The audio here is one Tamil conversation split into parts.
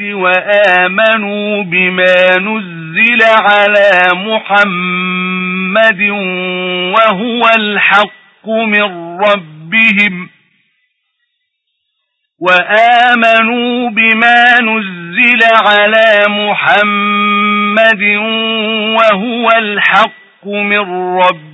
وآمنوا بما نزل على محمد وهو الحق من ربهم وآمنوا بما نزل على محمد وهو الحق من ربهم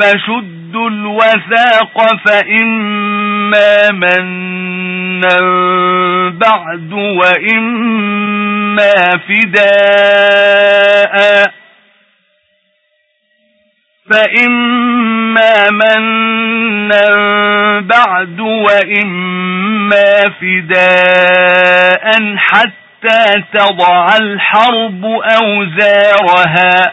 فشدوا الوثاق فإما منا بعد وإما فداء. فإما منا بعد وإما فداء حتى تضع الحرب أوزارها.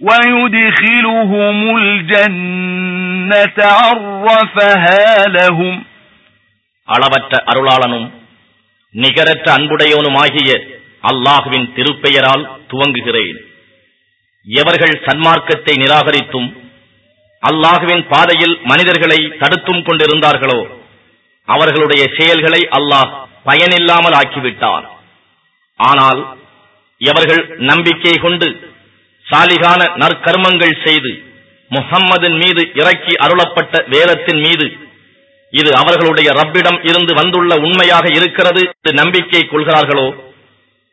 ويدخلهم الجنة عرفها لهم அளவற்ற அருளாளனும் நிகரற்ற அன்புடையவனுமாகிய அல்லாஹுவின் திருப்பெயரால் துவங்குகிறேன் எவர்கள் சன்மார்க்கத்தை நிராகரித்தும் அல்லாஹுவின் பாதையில் மனிதர்களை தடுத்தும் கொண்டிருந்தார்களோ அவர்களுடைய செயல்களை அல்லாஹ் பயனில்லாமல் ஆக்கிவிட்டார் ஆனால் எவர்கள் நம்பிக்கை கொண்டு சாலிகான நற்கர்மங்கள் செய்து முஹம்மதின் மீது இறக்கி அருளப்பட்ட வேதத்தின் மீது இது அவர்களுடைய ரப்பிடம் இருந்து வந்துள்ள உண்மையாக இருக்கிறது என்று நம்பிக்கை கொள்கிறார்களோ?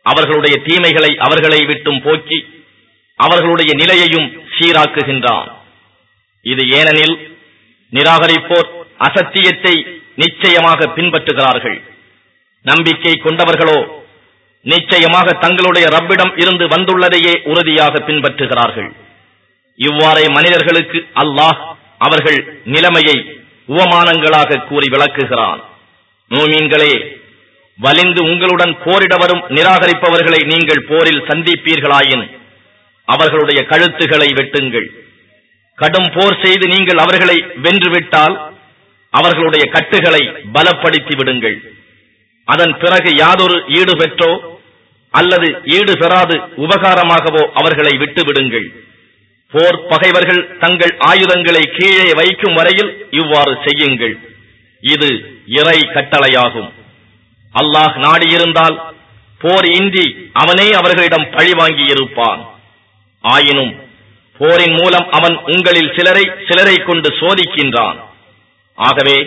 அவர்களுடைய தீமைகளை அவர்களை விட்டும் போக்கி அவர்களுடைய நிலையையும் சீராக்குகின்றான். இது ஏனெனில் நிராகரிப்போர் அசத்தியத்தை நிச்சயமாக பின்பற்றுகிறார்கள். நம்பிக்கை கொண்டவர்களோ நிச்சயமாக தங்களுடைய ரப்பிடம் இருந்து வந்துள்ளதையே உறுதியாக பின்பற்றுகிறார்கள். இவ்வாறே மனிதர்களுக்கு அல்லாஹ் அவர்கள் நிலைமையை உவமானங்களாக கூறி விளக்குகிறான். நோமீன்களே வலிந்து உங்களுடன் போரிட வரும் நிராகரிப்பவர்களை நீங்கள் போரில் சந்திப்பீர்களாயின் அவர்களுடைய கழுத்துகளை வெட்டுங்கள். கடும் போர் செய்து நீங்கள் அவர்களை வென்றுவிட்டால் அவர்களுடைய கட்டுகளை பலப்படுத்தி விடுங்கள் அதன் பிறகு யாதொரு ஈடுபெற்றோ அல்லது ஈடு பெறாது உபகாரமாகவோ அவர்களை விட்டுவிடுங்கள். போர் பகைவர்கள் தங்கள் ஆயுதங்களை கீழே வைக்கும் வரையில் இவ்வாறு செய்யுங்கள். இது இறை கட்டளையாகும். அல்லாஹ் நாடியிருந்தால் போர் இன்றி அவனே அவர்களிடம் பழிவாங்கி இருப்பான் ஆயினும் போரின் மூலம் அவன் உங்களில் சிலரை சிலரை கொண்டு சோதிக்கின்றான். ஆகவே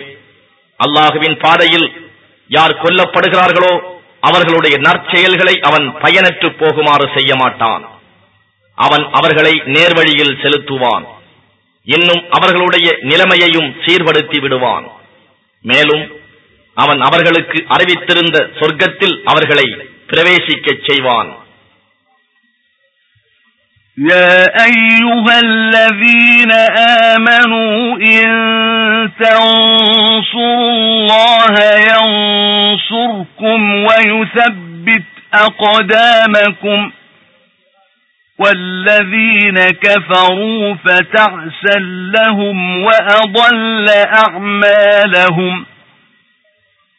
அல்லாஹுவின் பாதையில் யார் கொல்லப்படுகிறார்களோ அவர்களுடைய நற்செயல்களை அவன் பயனற்று போகுமாறு செய்ய மாட்டான் அவன் அவர்களை நேர்வழியில் செலுத்துவான். இன்னும் அவர்களுடைய நிலைமையையும் சீர்படுத்தி விடுவான். மேலும் அவன் அவர்களுக்கு அறிவித்திருந்த சொர்க்கத்தில் அவர்களை பிரவேசிக்கச் செய்வான். يا أيها الذين آمنوا إن تنصروا الله ينصركم ويثبت أقدامكم والذين كفروا فتعسا لهم وأضل أعمالهم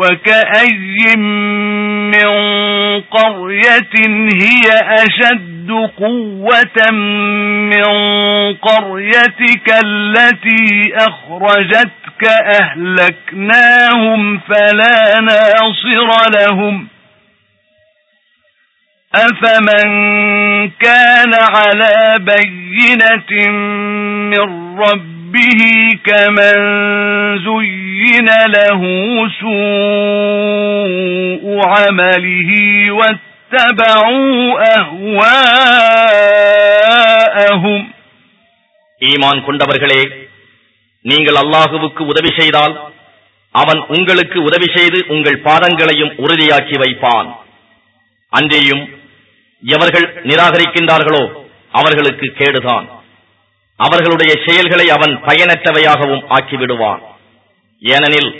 وكأي من قرية هي أشد قوة من قريتك التي أخرجتك أهلكناهم فلا ناصر لهم. أفمن كان على بينة من ربه كمن زين له سوء عمله واتبعوا أهواءهم ஈமான் கொண்டவர்களே நீங்கள் அல்லாஹுவுக்கு உதவி செய்தால் அவன் உங்களுக்கு உதவி செய்து உங்கள் பாதங்களையும் உறுதியாக்கி வைப்பான் அன்றையும் எவர்கள் நிராகரிக்கின்றார்களோ அவர்களுக்கு கேடுதான் அவர்களுடைய செயல்களை அவன் பயனற்றவையாகவும் ஆக்கிவிடுவான். ஏனெனில்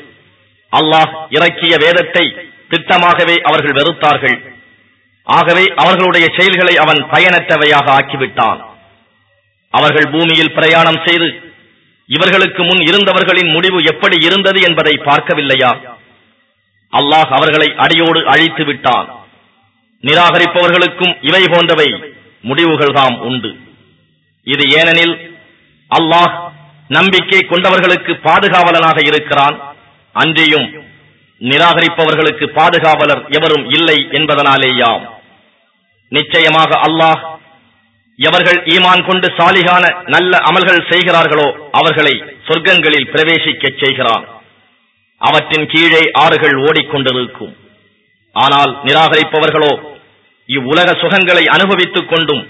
அல்லாஹ் இறக்கிய வேதத்தை திட்டமாகவே அவர்கள் வெறுத்தார்கள். ஆகவே அவர்களுடைய செயல்களை அவன் பயனற்றவையாக ஆக்கிவிட்டான். அவர்கள் பூமியில் பிரயாணம் செய்து இவர்களுக்கு முன் இருந்தவர்களின் முடிவு எப்படி இருந்தது என்பதை பார்க்கவில்லையா? அல்லாஹ் அவர்களை அடியோடு அழித்து விட்டான். நிராகரிப்பவர்களுக்கும் இவை போன்றவை முடிவுகள்தாம் உண்டு. இது ஏனெனில் அல்லாஹ் நம்பிக்கை கொண்டவர்களுக்கு பாதுகாவலனாக இருக்கிறான். அன்றியும் நிராகரிப்பவர்களுக்கு பாதுகாவலர் எவரும் இல்லை என்பதனாலேயாம். நிச்சயமாக அல்லாஹ் எவர்கள் ஈமான் கொண்டு சாலிகான நல்ல அமல்கள் செய்கிறார்களோ அவர்களை சொர்க்கங்களில் பிரவேசிக்கச் செய்கிறான். அவற்றின் கீழே ஆறுகள் ஓடிக்கொண்டிருக்கும். ஆனால் நிராகரிப்பவர்களோ இவ்வுலக சுகங்களை அனுபவித்துக் கொண்டும்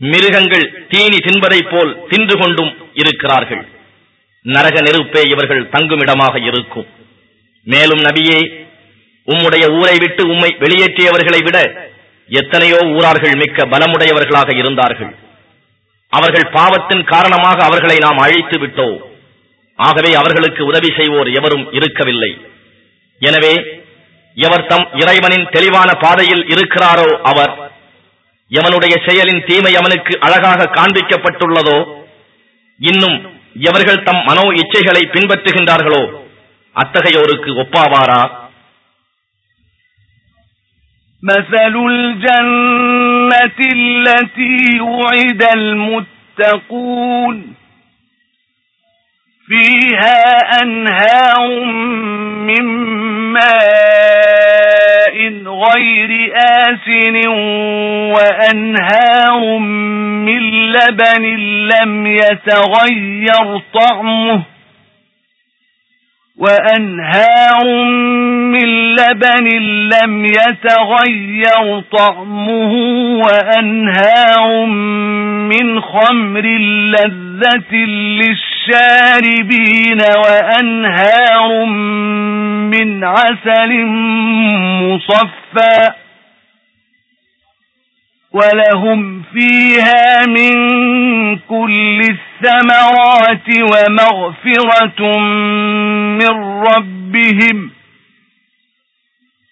மிருகங்கள் தீனி தின்பதைப் போல் தின்று கொண்டும் இருக்கிறார்கள். நரக நெருப்பே இவர்கள் தங்குமிடமாக இருக்கும். மேலும் நபியே உம்முடைய ஊரை விட்டு உம்மை வெளியேற்றியவர்களை விட எத்தனையோ ஊரார்கள் மிக்க பலமுடையவர்களாக இருந்தார்கள். அவர்கள் பாவத்தின் காரணமாக அவர்களை நாம் அழித்து விட்டோம். ஆகவே அவர்களுக்கு உதவி செய்வோர் எவரும் இருக்கவில்லை. எனவே எவர் தம் இறைவனின் தெளிவான பாதையில் இருக்கிறாரோ அவர் எவனுடைய செயலின் தீமை அவனுக்கு அழகாக காண்பிக்கப்பட்டுள்ளதோ இன்னும் எவர்கள் தம் மனோ இச்சைகளை பின்பற்றுகின்றார்களோ அத்தகையோருக்கு ஒப்பாவாரா مثل الجنة التي وعد المتقون فيها أنهار من ماء غير آسن وأنهار من لبن لم يتغير طعمه وأنهار من لبن لم يتغير طعمه وأنهار من خمر لذة للشاربين وأنهار من عسل مصفى ولهم فيها من كل الثمرات ومغفرة من ربهم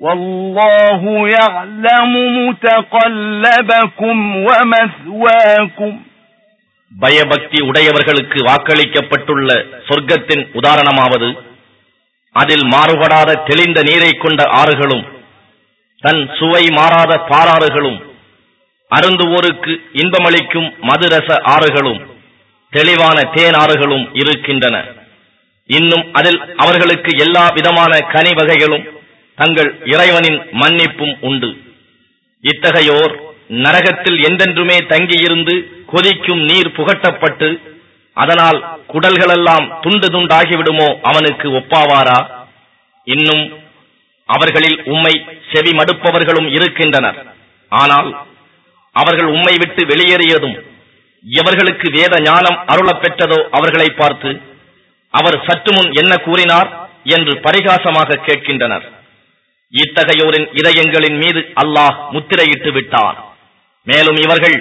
والله يعلم متقلبكم ومثواكم பயபக்தி உடையவர்களுக்கு வாக்களிக்கப்பட்டுள்ள சொர்க்கத்தின் உதாரணமாவது அதில் மாறுபடாத தெளிந்த நீரை கொண்ட ஆறுகளும் தன் சுவை மாறாத பாராறுகளும் அருந்துவோருக்கு இன்பமளிக்கும் மதுரச ஆறுகளும் தெளிவான தேன் ஆறுகளும் இருக்கின்றன இன்னும் அதில் அவர்களுக்கு எல்லா விதமான கனி வகைகளும் தங்கள் இறைவனின் மன்னிப்பும் உண்டு. இத்தகையோர் நரகத்தில் எந்தென்றுமே தங்கியிருந்து கொதிக்கும் நீர் புகட்டப்பட்டு அதனால் குடல்களெல்லாம் துண்டு துண்டாகிவிடுமோ அவனுக்கு ஒப்பாவாரா? இன்னும் அவர்களில் உம்மை செவி மடுப்பவர்களும் இருக்கின்றனர். ஆனால் அவர்கள் உம்மை விட்டு வெளியேறியதும் எவர்களுக்கு வேத ஞானம் அருளப் பெற்றதோ அவர்களை பார்த்து அவர் சற்று முன் என்ன கூறினார்? என்று பரிகாசமாக கேட்கின்றனர். இத்தகையோரின் இதயங்களின் மீது அல்லாஹ் முத்திரையிட்டு விட்டார். மேலும் இவர்கள்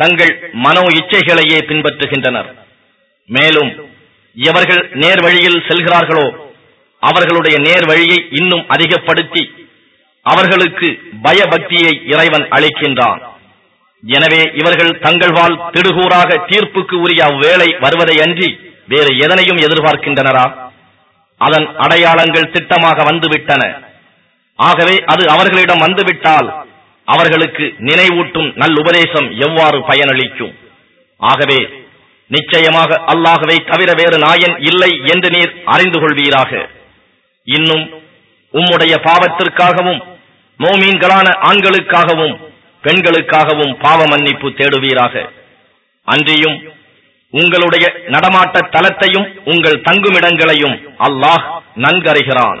தங்கள் மனோ இச்சைகளையே பின்பற்றுகின்றனர். மேலும் எவர்கள் நேர் வழியில் செல்கிறார்களோ அவர்களுடைய நேர் வழியை இன்னும் அதிகப்படுத்தி அவர்களுக்கு பயபக்தியை இறைவன் அளிக்கின்றான். எனவே இவர்கள் தங்கள் வாழ் திடுகூறாக தீர்ப்புக்கு உரிய அவ்வேளை வருவதை அன்றி வேறு எதனையும் எதிர்பார்க்கின்றனரா? அதன் அடையாளங்கள் திட்டமாக வந்துவிட்டன. ஆகவே அது அவர்களிடம் வந்துவிட்டால் அவர்களுக்கு நினைவூட்டும் நல் உபதேசம் எவ்வாறு பயனளிக்கும்? ஆகவே நிச்சயமாக அல்லாகவே தவிர வேறு நாயன் இல்லை என்று நீர் அறிந்து கொள்வீராக. இன்னும் உம்முடைய பாவத்திற்காகவும் மோமீன்களான ஆண்களுக்காகவும் பெண்களுக்காகவும் பாவ மன்னிப்பு தேடுவீராக. அன்றியும் உங்களுடைய நடமாட்ட தலத்தையும் உங்கள் தங்குமிடங்களையும் அல்லாஹ் நன்கறிகிறான்.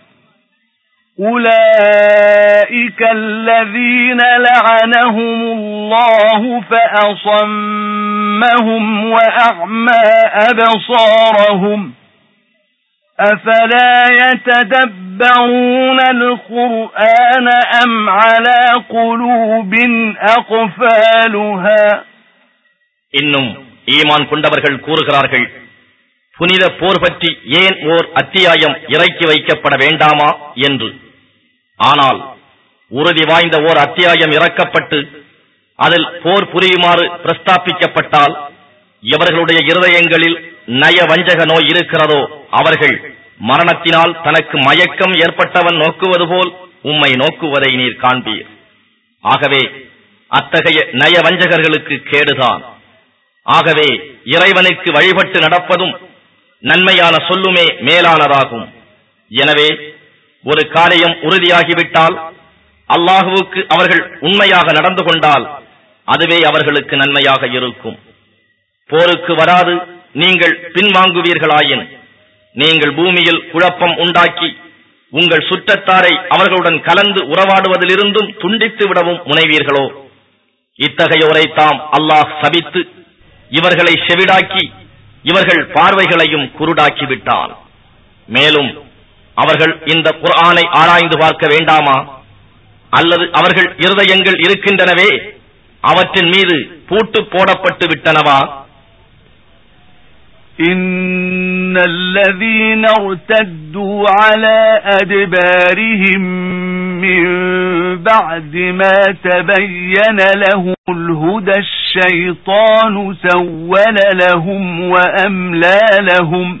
أولئك الذين لعنهم الله فأصمهم وأعمى أبصارهم أفلا يتدبرون القرآن أم على قلوب أقفالها இன்னும் ஈமான் கொண்டவர்கள் கூறுகிறார்கள் புனித போர் பற்றி ஏன் ஓர் அத்தியாயம் இறக்கி வைக்கப்பட வேண்டாமா என்று ஆனால் உறுதி வாய்ந்த ஓர் அத்தியாயம் இறக்கப்பட்டு அதில் போர் புரியுமாறு பிரஸ்தாபிக்கப்பட்டால் எவர்களுடைய இருதயங்களில் நய வஞ்சக நோய் இருக்கிறதோ அவர்கள் மரணத்தினால் தனக்கு மயக்கம் ஏற்பட்டவன் நோக்குவது போல் உம்மை நோக்குவதை நீர் காண்பீர். ஆகவே அத்தகைய நய வஞ்சகர்களுக்கு கேடுதான். ஆகவே இறைவனுக்கு வழிபட்டு நடப்பதும் நன்மையான சொல்லுமே மேலானதாகும். எனவே ஒரு காரியம் உறுதியாகிவிட்டால் அல்லாஹுவுக்கு அவர்கள் உண்மையாக நடந்து கொண்டால் அதுவே அவர்களுக்கு நன்மையாக இருக்கும். போருக்கு வராது நீங்கள் பின்வாங்குவீர்களாயின் நீங்கள் பூமியில் குழப்பம் உண்டாக்கி உங்கள் சுற்றத்தாரை அவர்களுடன் கலந்து உறவாடுவதிலிருந்தும் துண்டித்து விடவும் முனைவீர்களோ? இத்தகையோரை தாம் அல்லாஹ் சபித்து இவர்களை செவிடாக்கி இவர்கள் பார்வைகளையும் குருடாக்கிவிட்டான். மேலும் அவர்கள் இந்த குர்ஆனை ஆராய்ந்து பார்க்க வேண்டாமா அல்லது அவர்கள் இருதயங்கள் இருக்கின்றனவே அவற்றின் மீது பூட்டு போடப்பட்டு விட்டனவா إن الذين ارتدوا على أدبارهم من بعد ما تبين لهم الهدى الشيطان سول لهم وأملى لهم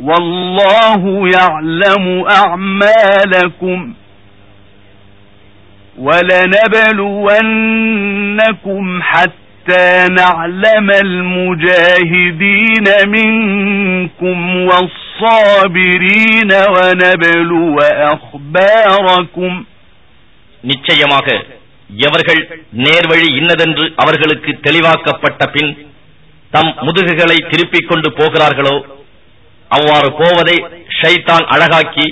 والله يعلم أعمالكم ولنبلونكم حتى نعلم المجاهدين منكم والصابرين ونبلو أخباركم நிச்சயமாக எவர்கள் நேர்வழி இன்னதென்று அவர்களுக்கு தெளிவாக்கப்பட்ட பின் தம் முதுகுகளை திருப்பிக் கொண்டு போகிறார்களோ அவ்வாறு போவதை ஷைத்தான் அழகாக்கி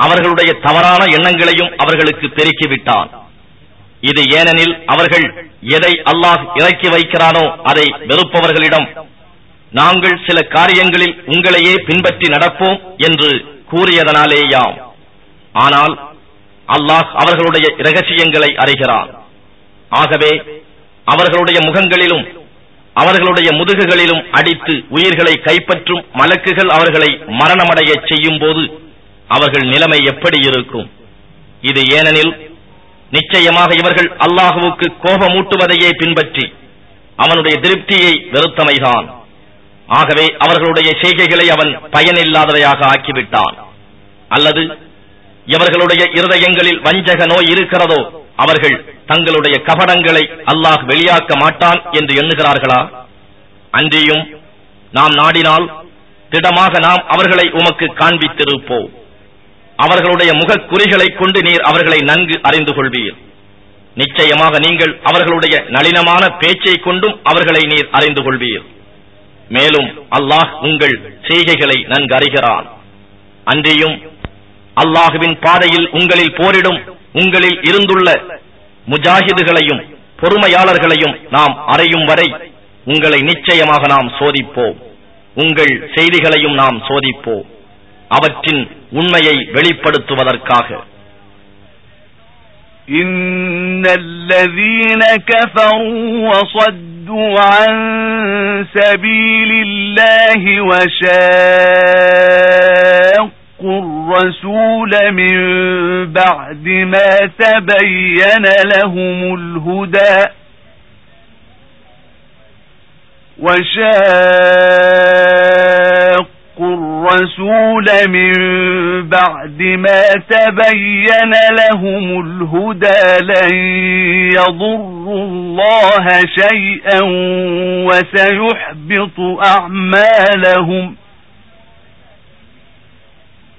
அவர்களுடைய தவறான எண்ணங்களையும் அவர்களுக்கு பெருக்கிவிட்டான். இது ஏனெனில் அவர்கள் எதை அல்லாஹ் இறக்கி வைக்கிறானோ அதை வெறுப்பவர்களிடம் நாங்கள் சில காரியங்களில் உங்களையே பின்பற்றி நடப்போம் என்று கூறியதனாலேயாம். ஆனால் அல்லாஹ் அவர்களுடைய இரகசியங்களை அறிகிறான். ஆகவே அவர்களுடைய முகங்களிலும் அவர்களுடைய முதுகுகளிலும் அடித்து உயிர்களை கைப்பற்றும் மலக்குகள் அவர்களை மரணமடைய செய்யும் போது அவர்கள் நிலைமை எப்படி இருக்கும்? இது ஏனெனில் நிச்சயமாக இவர்கள் அல்லாஹுவுக்கு கோபமூட்டுவதையே பின்பற்றி அவனுடைய திருப்தியை வெறுத்தமைதான். ஆகவே அவர்களுடைய செய்கைகளை அவன் பயனில்லாதவையாக ஆக்கிவிட்டான். அல்லது இவர்களுடைய இருதயங்களில் வஞ்சக நோய் இருக்கிறதோ அவர்கள் தங்களுடைய கபடங்களை அல்லாஹ் வெளியாக்க மாட்டான் என்று எண்ணுகிறார்களா? அன்றியும் நாம் நாடினால் திடமாக நாம் அவர்களை உமக்கு காண்பித்திருப்போம். அவர்களுடைய முகக் குறிகளைக் கொண்டு நீர் அவர்களை நன்கு அறிந்து கொள்வீர். நிச்சயமாக நீங்கள் அவர்களுடைய நளினமான பேச்சை கொண்டும் அவர்களை நீர் அறிந்து கொள்வீர். மேலும் அல்லாஹ் உங்கள் செய்கைகளை நன்கு அறிகிறான். அன்றியும் அல்லாஹுவின் பாதையில் உங்களில் போரிடும் உங்களில் இருந்துள்ள முஜாஹிதுகளையும் பொறுமையாளர்களையும் நாம் அறையும் வரை உங்களை நிச்சயமாக நாம் சோதிப்போம் உங்கள் செய்திகளையும் நாம் சோதிப்போம் அவற்றின் உண்மையை வெளிப்படுத்துவதற்காக إن الذين كفروا وصدوا عن سبيل الله وشاقوا الرسول من بعد ما تبين لهم الهدى وشاقوا الرسول من بعد ما تبين لهم الهدى لن يضروا الله شيئا وسيحبط أعمالهم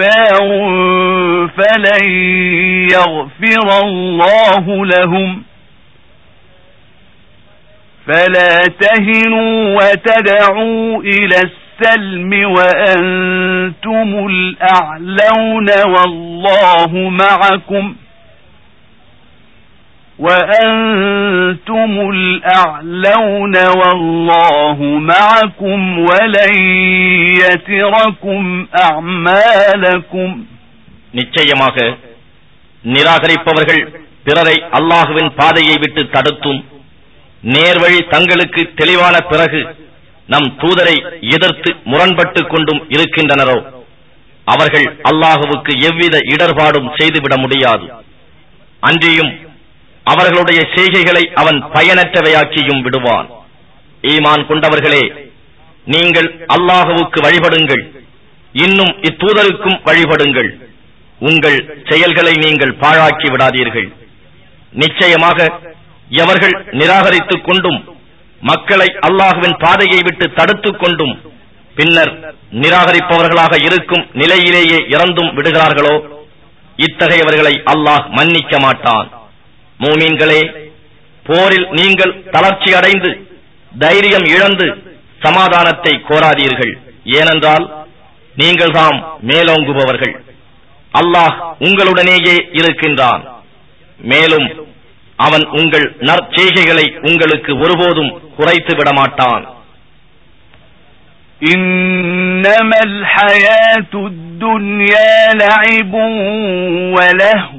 كفار فلن يغفر الله لهم. فلا تهنوا وتدعوا إلى السلم وأنتم الأعلون والله معكم. وأنتم الأعلون والله معكم ولن يتركم أعمالكم நிச்சயமாக நிராகரிப்பவர்கள் பிறரை அல்லாஹுவின் பாதையை விட்டு தடுத்தும் நேர்வழி தங்களுக்கு தெளிவான பிறகு நம் தூதரை எதிர்த்து முரண்பட்டுக் கொண்டும் இருக்கின்றனரோ அவர்கள் அல்லாஹுவுக்கு எவ்வித இடர்பாடும் செய்துவிட முடியாது அன்றியும் அவர்களுடைய செய்கைகளை அவன் பயனற்றவையாக்கியும் விடுவான். ஈமான் கொண்டவர்களே நீங்கள் அல்லாஹுவுக்கு வழிபடுங்கள். இன்னும் இத்தூதருக்கும் வழிபடுங்கள். உங்கள் செயல்களை நீங்கள் பாழாக்கி விடாதீர்கள். நிச்சயமாக எவர்கள் நிராகரித்துக் கொண்டும் மக்களை அல்லாஹுவின் பாதையை விட்டு தடுத்துக் கொண்டும் பின்னர் நிராகரிப்பவர்களாக இருக்கும் நிலையிலேயே இறந்தும் விடுகிறார்களோ இத்தகையவர்களை அல்லாஹ் மன்னிக்க மாட்டான். மூமீன்களே போரில் நீங்கள் தளர்ச்சி அடைந்து தைரியம் இழந்து சமாதானத்தை கோராதீர்கள் ஏனென்றால் நீங்கள் தாம் மேலோங்குபவர்கள் அல்லாஹ் உங்களுடனேயே இருக்கின்றான் மேலும் அவன் உங்கள் நற்செய்கைகளை உங்களுக்கு ஒருபோதும் குறைத்து விட மாட்டான் إنما الحياة الدنيا لعب ولهو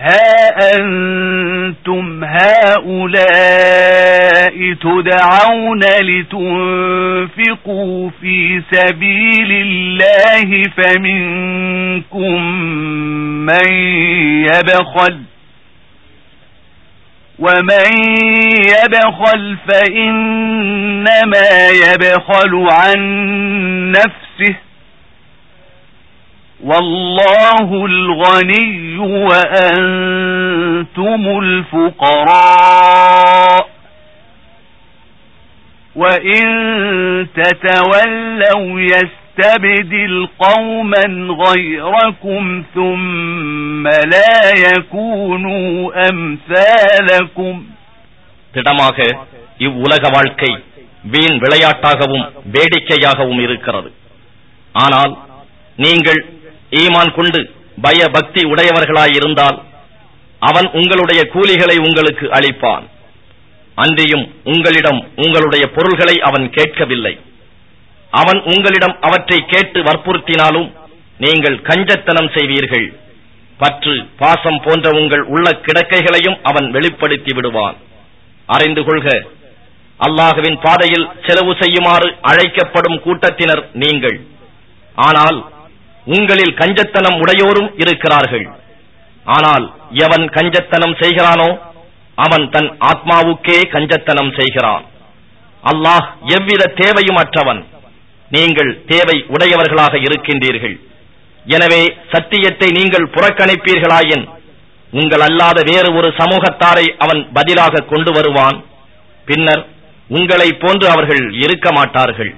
ها أنتم هؤلاء تدعون لتنفقوا في سبيل الله فمنكم من يبخل ومن يبخل فإنما يبخل عن نفسه والله الغني وأنتم الفقراء وإن تتولوا يستبدل قوما غيركم ثم لا يكونوا أمثالكم திடமாக இவ்வுலக வாழ்க்கை வீண் விளையாட்டாகவும் வேடிக்கையாகவும் இருக்கிறது ஆனால் நீங்கள் ஈமான் கொண்டு பயபக்தி உடையவர்களாயிருந்தால் அவன் உங்களுடைய கூலிகளை உங்களுக்கு அளிப்பான். அன்றியும் உங்களிடம் உங்களுடைய பொருள்களை அவன் கேட்கவில்லை. அவன் உங்களிடம் அவற்றை கேட்டு வற்புறுத்தினாலும் நீங்கள் கஞ்சத்தனம் செய்வீர்கள். பற்று பாசம் போன்ற உங்கள் உள்ள கிடக்கைகளையும் அவன் வெளிப்படுத்தி விடுவான். அறிந்து கொள்க அல்லாஹுவின் பாதையில் செலவு செய்யுமாறு அழைக்கப்படும் கூட்டத்தினர் நீங்கள். ஆனால் உங்களில் கஞ்சத்தனம் உடையோரும் இருக்கிறார்கள். ஆனால் எவன் கஞ்சத்தனம் செய்கிறானோ அவன் தன் ஆத்மாவுக்கே கஞ்சத்தனம் செய்கிறான். அல்லாஹ் எவ்வித தேவையும் அற்றவன். நீங்கள் தேவை உடையவர்களாக இருக்கின்றீர்கள். எனவே சத்தியத்தை நீங்கள் புறக்கணிப்பீர்களாயின் உங்கள் அல்லாத வேறு ஒரு சமூகத்தாரை அவன் பதிலாக கொண்டு வருவான். பின்னர் உங்களைப் போன்று அவர்கள் இருக்க மாட்டார்கள்.